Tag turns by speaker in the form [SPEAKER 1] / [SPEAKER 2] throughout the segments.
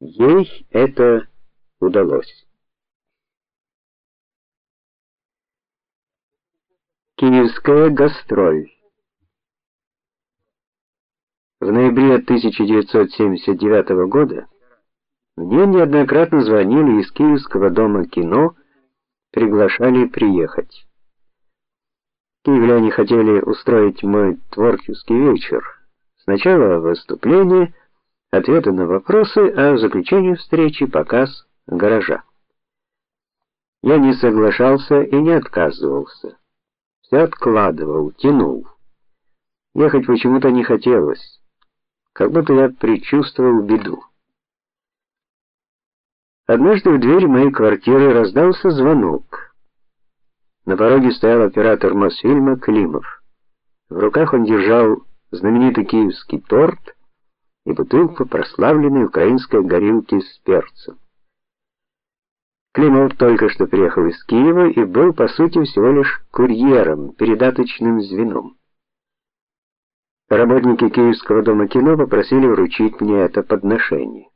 [SPEAKER 1] Ей это удалось. Киевская гастроль. В ноябре 1979 года мне неоднократно звонили из Киевского дома кино, приглашали приехать. Киевляне хотели устроить мой творческий вечер. Сначала выступление, ответы на вопросы, а в заключении встречи показ гаража. Я не соглашался и не отказывался. Все откладывал, тянул. Ехать почему-то не хотелось. Как будто я предчувствовал беду. Однажды в дверь моей квартиры раздался звонок. На пороге стоял оператор Мосфильма Климов. В руках он держал знаменитый киевский торт и бутылку прославленной украинской горилки с перцем. Климов только что приехал из Киева и был по сути всего лишь курьером, передаточным звеном. Работники Киевского дома кино попросили вручить мне это подношение.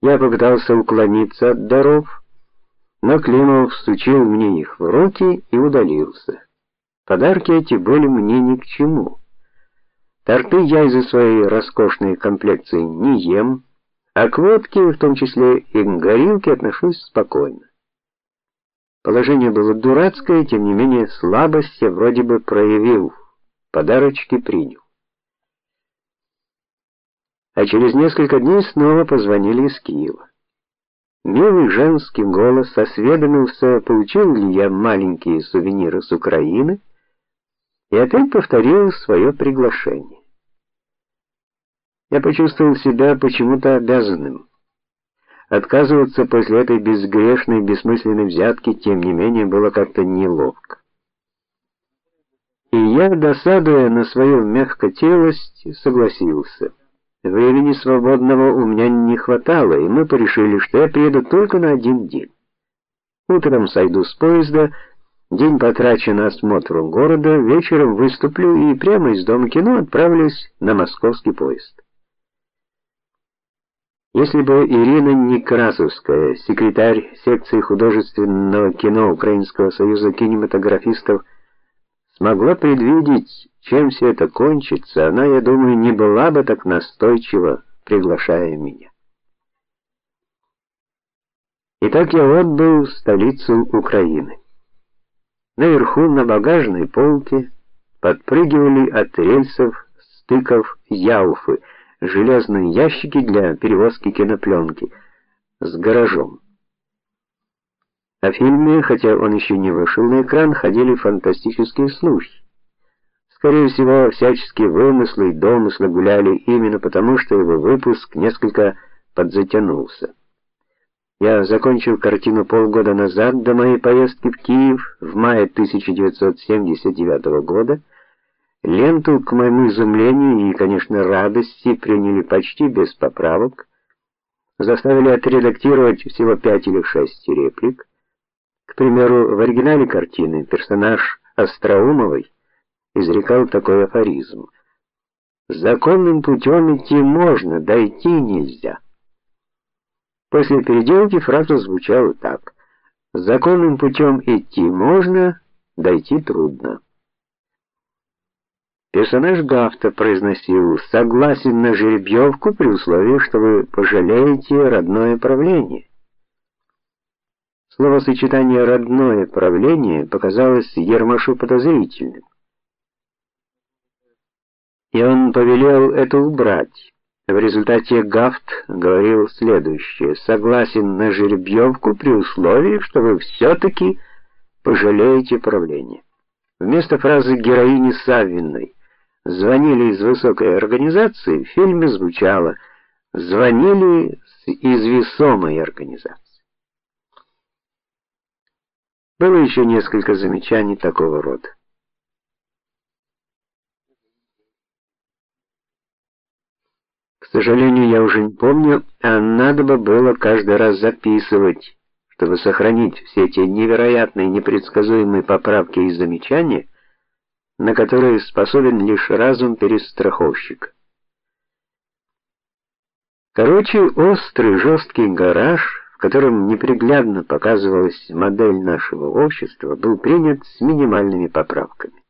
[SPEAKER 1] Я попытался уклониться от даров, но Климов всучил мне их в руки и удалился. Подарки эти были мне ни к чему. Торты я из-за своей роскошной комплекции не ем, а к водке, в том числе и к горилке, отношусь спокойно. Положение было дурацкое, тем не менее слабость я вроде бы проявил, подарочки принял. А через несколько дней снова позвонили из Киева. Милый женский голос осведомился, получил ли я маленькие сувениры с Украины и опять повторил свое приглашение. Я почувствовал себя почему-то обязанным. Отказываться после этой безгрешной, бессмысленной взятки, тем не менее, было как-то неловко. И я, досадуя на свою мягкотелость, согласился. Времени свободного у меня не хватало, и мы порешили, что я приеду только на один день. Утром сойду с поезда, День потрачен на осмотр города, вечером выступлю и прямо из дома кино отправлюсь на московский поезд. Если бы Ирина Некрасовская, секретарь секции художественного кино Украинского союза кинематографистов, смогла предвидеть, чем все это кончится, она, я думаю, не была бы так настойчива, приглашая меня. Итак, я отбыл в столицу Украины. Наверху на багажной полке подпрыгивали от рельсов стыков Яуфы, железные ящики для перевозки кинопленки с гаражом. О фильме, хотя он еще не вышел на экран, ходили фантастические слухи. Скорее всего, всяческие вымыслы и домыслы гуляли именно потому, что его выпуск несколько подзатянулся. Я закончил картину полгода назад, до моей поездки в Киев в мае 1979 года. Ленту, к моему изумлению и, конечно, радости, приняли почти без поправок. Заставили отредактировать всего пять или шесть реплик. К примеру, в оригинале картины персонаж Остроумовой изрекал такой афоризм: "Законным путем идти можно, дойти нельзя". После переделки фраза звучала так: законным путем идти можно, дойти трудно. Персонаж Гафта произносил: "Согласен на жеребьевку при условии, что вы пожалеете родное правление". Словосочетание родное правление показалось Ермашу подозрительным. И он повелел это убрать. В результате Гафт говорил следующее: "Согласен на жеребьевку при условии, что вы все таки пожалеете правление". Вместо фразы героини Савиной звонили из высокой организации, в фильме звучало: "Звонили из весомой организации". Было еще несколько замечаний такого рода. Сожалению, я уже не помню, а надо бы было каждый раз записывать, чтобы сохранить все эти невероятные непредсказуемые поправки и замечания, на которые способен лишь разум перестраховщика. Короче, острый, жесткий гараж, в котором неприглядно показывалась модель нашего общества, был принят с минимальными поправками.